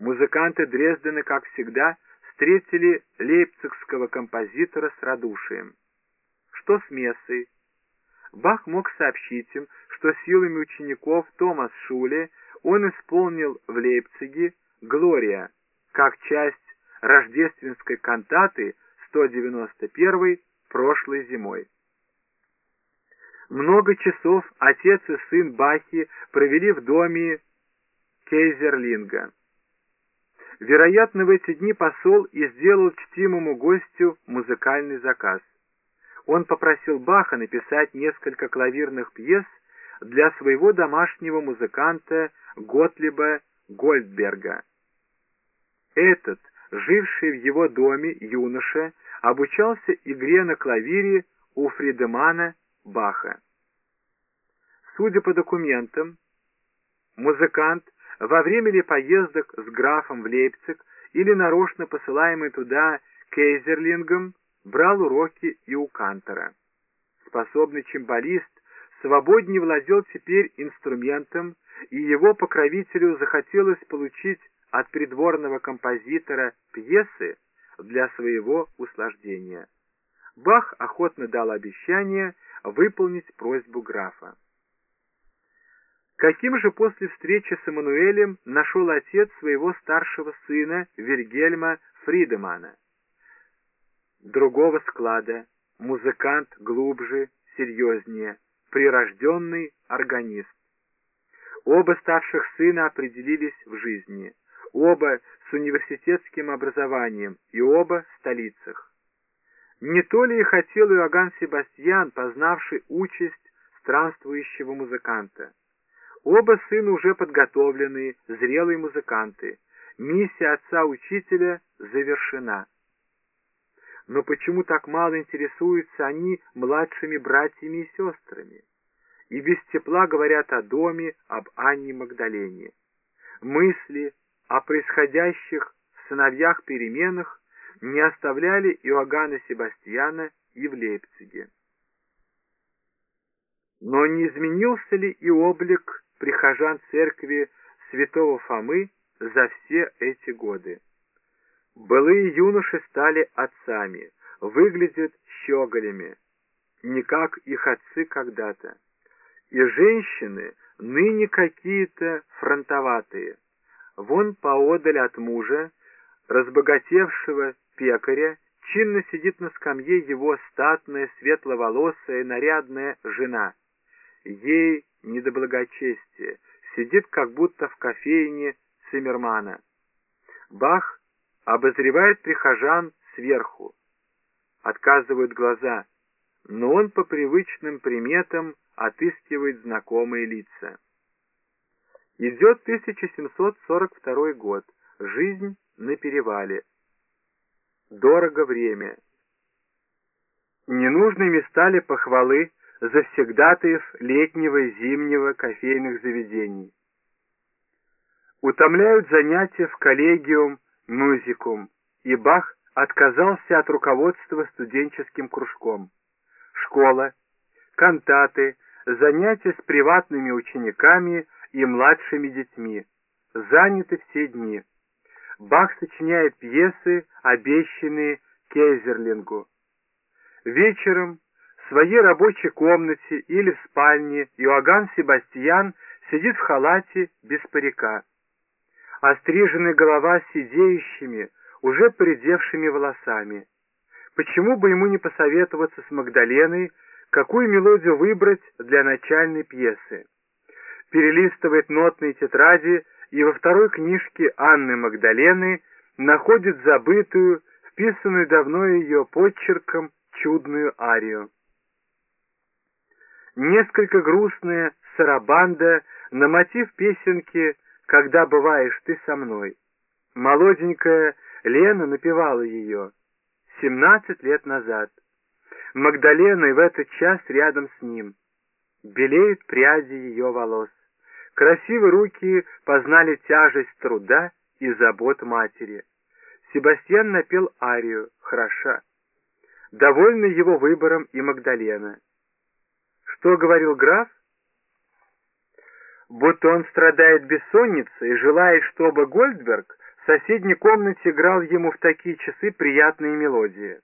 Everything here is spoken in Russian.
Музыканты Дрездена, как всегда, встретили лейпцигского композитора с радушием. Что с мессой? Бах мог сообщить им, что силами учеников Томас Шуле он исполнил в Лейпциге «Глория» как часть рождественской кантаты 191 прошлой зимой. Много часов отец и сын Бахи провели в доме Кейзерлинга. Вероятно, в эти дни посол и сделал чтимому гостю музыкальный заказ. Он попросил Баха написать несколько клавирных пьес для своего домашнего музыканта Готлиба Гольдберга. Этот, живший в его доме юноша, обучался игре на клавире у Фридемана Баха. Судя по документам, музыкант во время ли поездок с графом в Лейпциг или нарочно посылаемый туда Кейзерлингом брал уроки и у Кантера. Способный чимбалист свободнее владел теперь инструментом, и его покровителю захотелось получить от придворного композитора пьесы для своего услаждения. Бах охотно дал обещание выполнить просьбу графа. Каким же после встречи с Эммануэлем нашел отец своего старшего сына Вильгельма Фридемана? Другого склада, музыкант глубже, серьезнее, прирожденный органист. Оба старших сына определились в жизни, оба с университетским образованием и оба в столицах. Не то ли и хотел Иоганн Себастьян, познавший участь странствующего музыканта. Оба сына уже подготовленные, зрелые музыканты. Миссия отца-учителя завершена. Но почему так мало интересуются они младшими братьями и сестрами? И без тепла говорят о доме, об Анне Магдалене. Мысли о происходящих в сыновьях переменах не оставляли Иоганна Себастьяна и в Лейпциге. Но не изменился ли и облик прихожан церкви святого Фомы за все эти годы? Былые юноши стали отцами, выглядят щеголями, не как их отцы когда-то. И женщины ныне какие-то фронтоватые. Вон поодаль от мужа, разбогатевшего пекаря, чинно сидит на скамье его статная, светловолосая, нарядная жена. Ей не до благочестия, сидит как будто в кофейне Циммермана. Бах обозревает прихожан сверху. Отказывают глаза, но он по привычным приметам отыскивает знакомые лица. Идет 1742 год. Жизнь на перевале. Дорого время. Ненужными стали похвалы завсегдатаев летнего и зимнего кофейных заведений. Утомляют занятия в коллегиум мюзикум, и Бах отказался от руководства студенческим кружком. Школа, кантаты, занятия с приватными учениками и младшими детьми. Заняты все дни. Бах сочиняет пьесы, обещанные Кейзерлингу. Вечером своей рабочей комнате или в спальне Иоганн Себастьян сидит в халате без парика. Остриженная голова с сидеющими, уже поредевшими волосами. Почему бы ему не посоветоваться с Магдаленой, какую мелодию выбрать для начальной пьесы? Перелистывает нотные тетради и во второй книжке Анны Магдалены находит забытую, вписанную давно ее подчерком, чудную арию. Несколько грустная сарабанда на мотив песенки «Когда бываешь ты со мной». Молоденькая Лена напевала ее семнадцать лет назад. Магдалена в этот час рядом с ним. Белеют пряди ее волос. Красивые руки познали тяжесть труда и забот матери. Себастьян напел арию «Хороша». Довольна его выбором и Магдалена. Что говорил граф? будто он страдает бессонницей и желает, чтобы Гольдберг в соседней комнате играл ему в такие часы приятные мелодии.